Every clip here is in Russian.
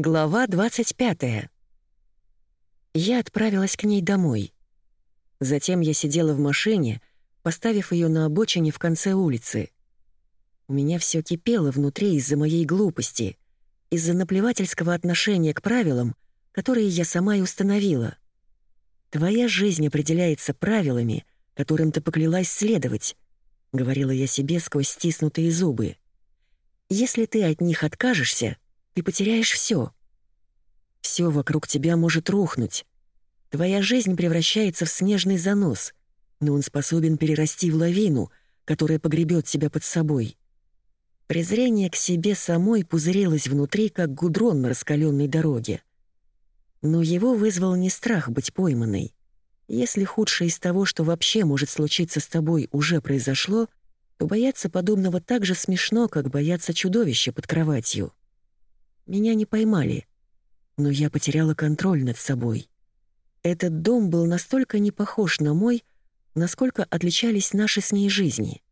Глава 25. Я отправилась к ней домой. Затем я сидела в машине, поставив ее на обочине в конце улицы. У меня все кипело внутри из-за моей глупости, из-за наплевательского отношения к правилам, которые я сама и установила. «Твоя жизнь определяется правилами, которым ты поклялась следовать», — говорила я себе сквозь стиснутые зубы. «Если ты от них откажешься, ты потеряешь все. Все вокруг тебя может рухнуть. Твоя жизнь превращается в снежный занос, но он способен перерасти в лавину, которая погребет тебя под собой. Презрение к себе самой пузырилось внутри, как гудрон на раскаленной дороге. Но его вызвал не страх быть пойманной. Если худшее из того, что вообще может случиться с тобой, уже произошло, то бояться подобного так же смешно, как бояться чудовища под кроватью. Меня не поймали, но я потеряла контроль над собой. Этот дом был настолько не похож на мой, насколько отличались наши с ней жизни.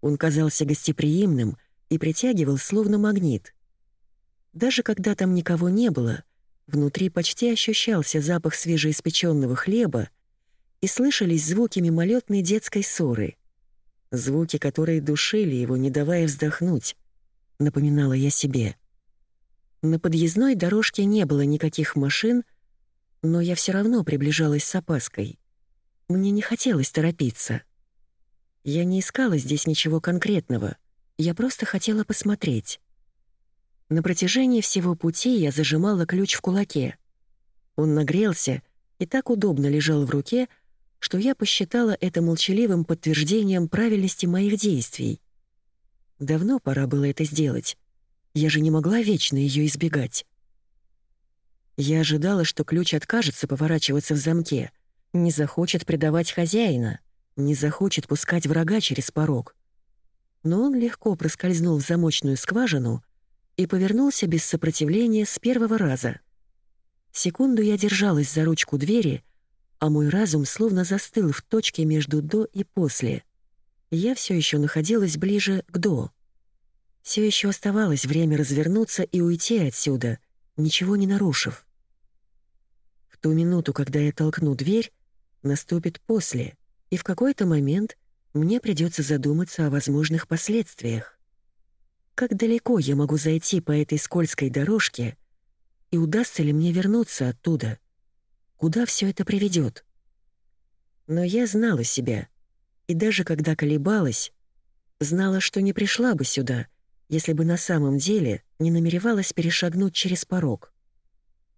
Он казался гостеприимным и притягивал словно магнит. Даже когда там никого не было, внутри почти ощущался запах свежеиспеченного хлеба и слышались звуки мимолетной детской ссоры. Звуки, которые душили его, не давая вздохнуть, напоминала я себе. На подъездной дорожке не было никаких машин, но я все равно приближалась с опаской. Мне не хотелось торопиться. Я не искала здесь ничего конкретного, я просто хотела посмотреть. На протяжении всего пути я зажимала ключ в кулаке. Он нагрелся и так удобно лежал в руке, что я посчитала это молчаливым подтверждением правильности моих действий. Давно пора было это сделать. Я же не могла вечно ее избегать. Я ожидала, что ключ откажется поворачиваться в замке, не захочет предавать хозяина, не захочет пускать врага через порог. Но он легко проскользнул в замочную скважину и повернулся без сопротивления с первого раза. Секунду я держалась за ручку двери, а мой разум словно застыл в точке между «до» и «после». Я все еще находилась ближе к «до». Все еще оставалось время развернуться и уйти отсюда, ничего не нарушив. В ту минуту, когда я толкну дверь, наступит после, и в какой-то момент мне придется задуматься о возможных последствиях. Как далеко я могу зайти по этой скользкой дорожке, и удастся ли мне вернуться оттуда? Куда все это приведет? Но я знала себя, и даже когда колебалась, знала, что не пришла бы сюда, если бы на самом деле не намеревалась перешагнуть через порог.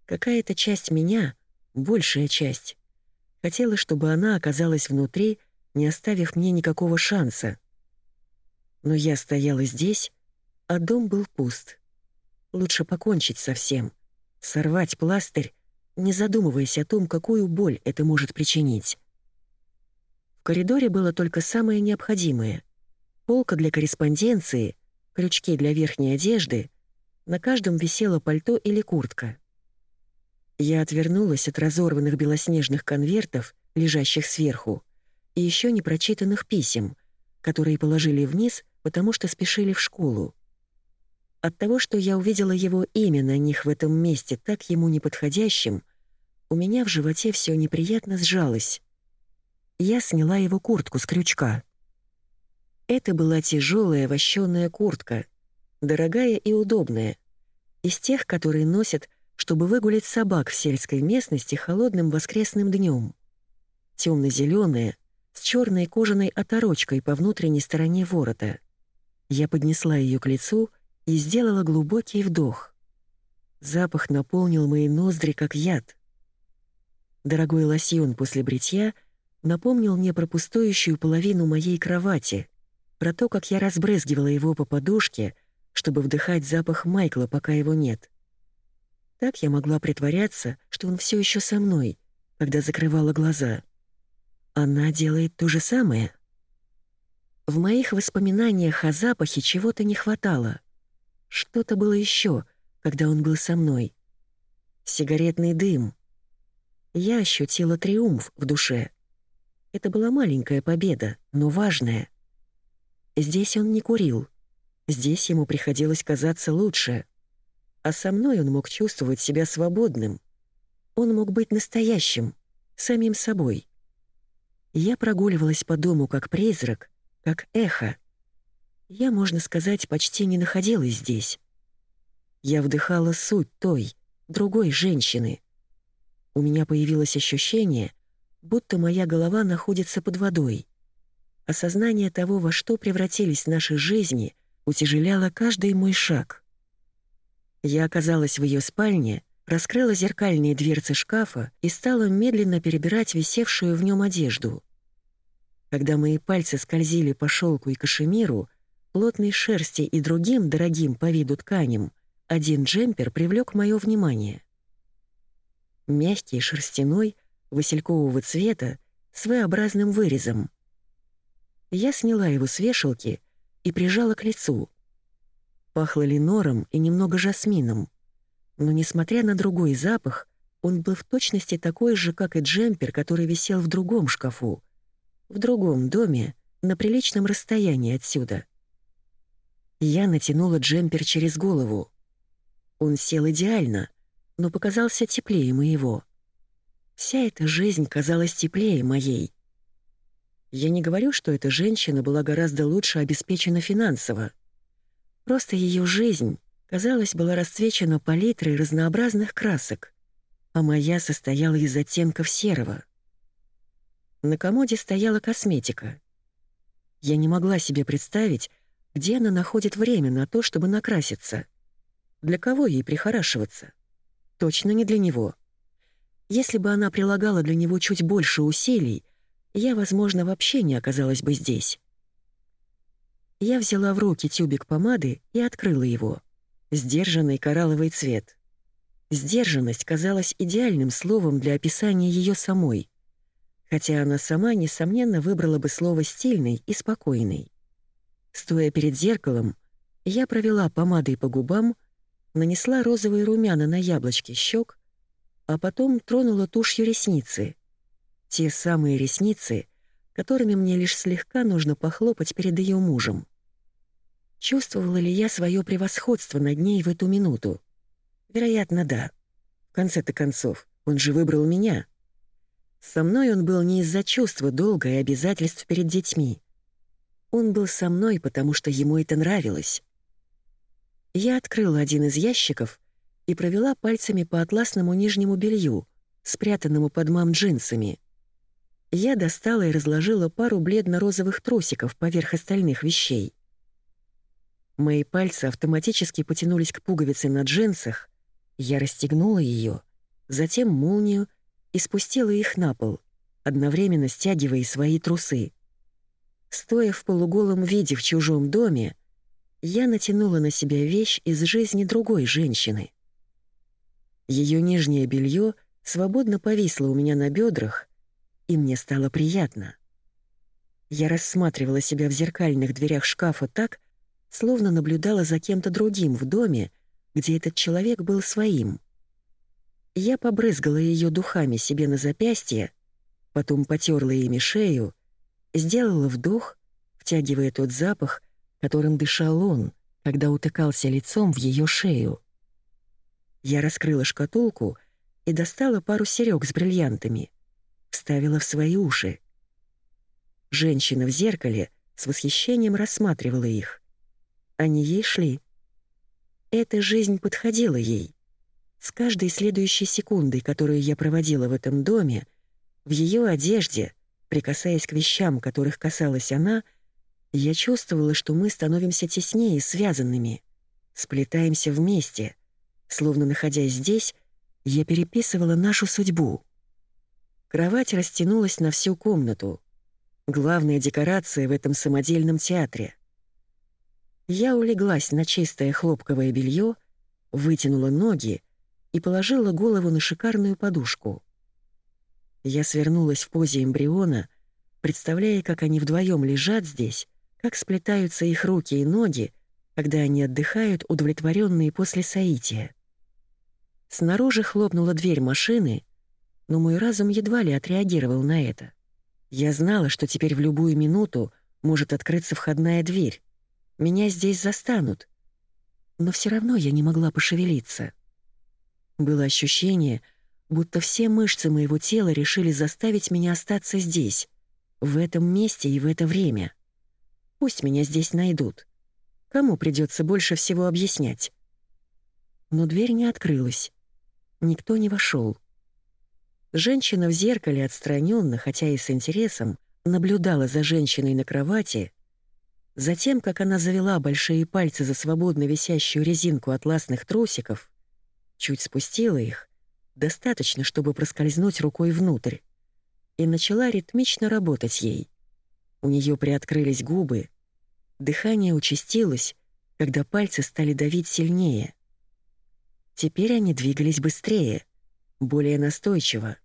Какая-то часть меня, большая часть, хотела, чтобы она оказалась внутри, не оставив мне никакого шанса. Но я стояла здесь, а дом был пуст. Лучше покончить со всем, сорвать пластырь, не задумываясь о том, какую боль это может причинить. В коридоре было только самое необходимое — полка для корреспонденции — крючки для верхней одежды, на каждом висело пальто или куртка. Я отвернулась от разорванных белоснежных конвертов, лежащих сверху, и еще не прочитанных писем, которые положили вниз, потому что спешили в школу. От того, что я увидела его имя на них в этом месте так ему неподходящим, у меня в животе все неприятно сжалось. Я сняла его куртку с крючка. Это была тяжелая вощеная куртка, дорогая и удобная, из тех, которые носят, чтобы выгулять собак в сельской местности холодным воскресным днем. Темно-зеленая, с черной кожаной оторочкой по внутренней стороне ворота. Я поднесла ее к лицу и сделала глубокий вдох. Запах наполнил мои ноздри, как яд. Дорогой лосьон после бритья напомнил мне про пустующую половину моей кровати, про то, как я разбрызгивала его по подушке, чтобы вдыхать запах Майкла, пока его нет. Так я могла притворяться, что он все еще со мной, когда закрывала глаза. Она делает то же самое. В моих воспоминаниях о запахе чего-то не хватало. Что-то было еще, когда он был со мной. Сигаретный дым. Я ощутила триумф в душе. Это была маленькая победа, но важная — Здесь он не курил. Здесь ему приходилось казаться лучше. А со мной он мог чувствовать себя свободным. Он мог быть настоящим, самим собой. Я прогуливалась по дому как призрак, как эхо. Я, можно сказать, почти не находилась здесь. Я вдыхала суть той, другой женщины. У меня появилось ощущение, будто моя голова находится под водой. Осознание того, во что превратились наши жизни, утяжеляло каждый мой шаг. Я оказалась в ее спальне, раскрыла зеркальные дверцы шкафа и стала медленно перебирать висевшую в нем одежду. Когда мои пальцы скользили по шелку и кашемиру, плотной шерсти и другим дорогим по виду тканям, один джемпер привлек мое внимание. Мягкий, шерстяной, василькового цвета, с V-образным вырезом. Я сняла его с вешалки и прижала к лицу. Пахло ленором и немного жасмином. Но, несмотря на другой запах, он был в точности такой же, как и джемпер, который висел в другом шкафу, в другом доме, на приличном расстоянии отсюда. Я натянула джемпер через голову. Он сел идеально, но показался теплее моего. Вся эта жизнь казалась теплее моей. Я не говорю, что эта женщина была гораздо лучше обеспечена финансово. Просто ее жизнь, казалось, была расцвечена палитрой разнообразных красок, а моя состояла из оттенков серого. На комоде стояла косметика. Я не могла себе представить, где она находит время на то, чтобы накраситься. Для кого ей прихорашиваться? Точно не для него. Если бы она прилагала для него чуть больше усилий, я, возможно, вообще не оказалась бы здесь. Я взяла в руки тюбик помады и открыла его. Сдержанный коралловый цвет. Сдержанность казалась идеальным словом для описания ее самой, хотя она сама, несомненно, выбрала бы слово «стильный» и «спокойный». Стоя перед зеркалом, я провела помадой по губам, нанесла розовые румяна на яблочки щек, а потом тронула тушью ресницы. Те самые ресницы, которыми мне лишь слегка нужно похлопать перед ее мужем. Чувствовала ли я свое превосходство над ней в эту минуту? Вероятно, да. В конце-то концов, он же выбрал меня. Со мной он был не из-за чувства долга и обязательств перед детьми. Он был со мной, потому что ему это нравилось. Я открыла один из ящиков и провела пальцами по атласному нижнему белью, спрятанному под мам джинсами. Я достала и разложила пару бледно-розовых трусиков поверх остальных вещей. Мои пальцы автоматически потянулись к пуговице на джинсах, я расстегнула ее, затем молнию и спустила их на пол, одновременно стягивая свои трусы. Стоя в полуголом виде в чужом доме, я натянула на себя вещь из жизни другой женщины. Ее нижнее белье свободно повисло у меня на бедрах, и мне стало приятно. Я рассматривала себя в зеркальных дверях шкафа так, словно наблюдала за кем-то другим в доме, где этот человек был своим. Я побрызгала ее духами себе на запястье, потом потерла ими шею, сделала вдох, втягивая тот запах, которым дышал он, когда утыкался лицом в ее шею. Я раскрыла шкатулку и достала пару серёг с бриллиантами, вставила в свои уши. Женщина в зеркале с восхищением рассматривала их. Они ей шли. Эта жизнь подходила ей. С каждой следующей секундой, которую я проводила в этом доме, в ее одежде, прикасаясь к вещам, которых касалась она — я чувствовала, что мы становимся теснее связанными, сплетаемся вместе. Словно находясь здесь, я переписывала нашу судьбу. Кровать растянулась на всю комнату. Главная декорация в этом самодельном театре. Я улеглась на чистое хлопковое белье, вытянула ноги и положила голову на шикарную подушку. Я свернулась в позе эмбриона, представляя, как они вдвоем лежат здесь, как сплетаются их руки и ноги, когда они отдыхают, удовлетворенные после соития. Снаружи хлопнула дверь машины, но мой разум едва ли отреагировал на это. Я знала, что теперь в любую минуту может открыться входная дверь. Меня здесь застанут. но все равно я не могла пошевелиться. Было ощущение, будто все мышцы моего тела решили заставить меня остаться здесь, в этом месте и в это время. Пусть меня здесь найдут. Кому придется больше всего объяснять? Но дверь не открылась. Никто не вошел. Женщина в зеркале отстраненно, хотя и с интересом, наблюдала за женщиной на кровати, затем, как она завела большие пальцы за свободно висящую резинку атласных трусиков, чуть спустила их, достаточно, чтобы проскользнуть рукой внутрь, и начала ритмично работать ей. У нее приоткрылись губы, дыхание участилось, когда пальцы стали давить сильнее. Теперь они двигались быстрее, более настойчиво.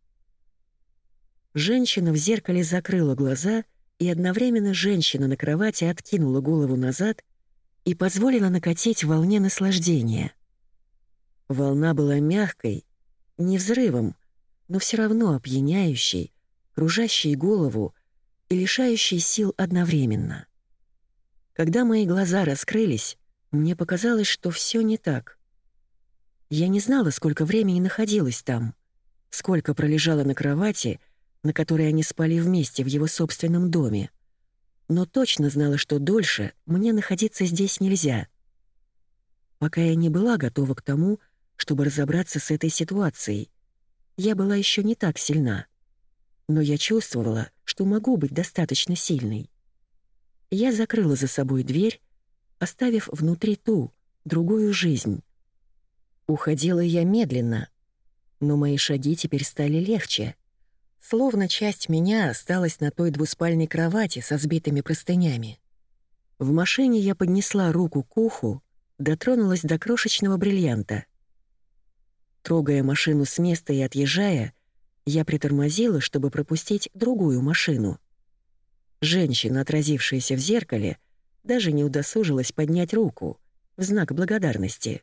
Женщина в зеркале закрыла глаза, и одновременно женщина на кровати откинула голову назад и позволила накатить волне наслаждения. Волна была мягкой, не взрывом, но все равно опьяняющей, кружащей голову и лишающей сил одновременно. Когда мои глаза раскрылись, мне показалось, что все не так. Я не знала, сколько времени находилась там, сколько пролежала на кровати — на которой они спали вместе в его собственном доме. Но точно знала, что дольше мне находиться здесь нельзя. Пока я не была готова к тому, чтобы разобраться с этой ситуацией. Я была еще не так сильна. Но я чувствовала, что могу быть достаточно сильной. Я закрыла за собой дверь, оставив внутри ту, другую жизнь. Уходила я медленно, но мои шаги теперь стали легче — Словно часть меня осталась на той двуспальной кровати со сбитыми простынями. В машине я поднесла руку к уху, дотронулась до крошечного бриллианта. Трогая машину с места и отъезжая, я притормозила, чтобы пропустить другую машину. Женщина, отразившаяся в зеркале, даже не удосужилась поднять руку в знак благодарности.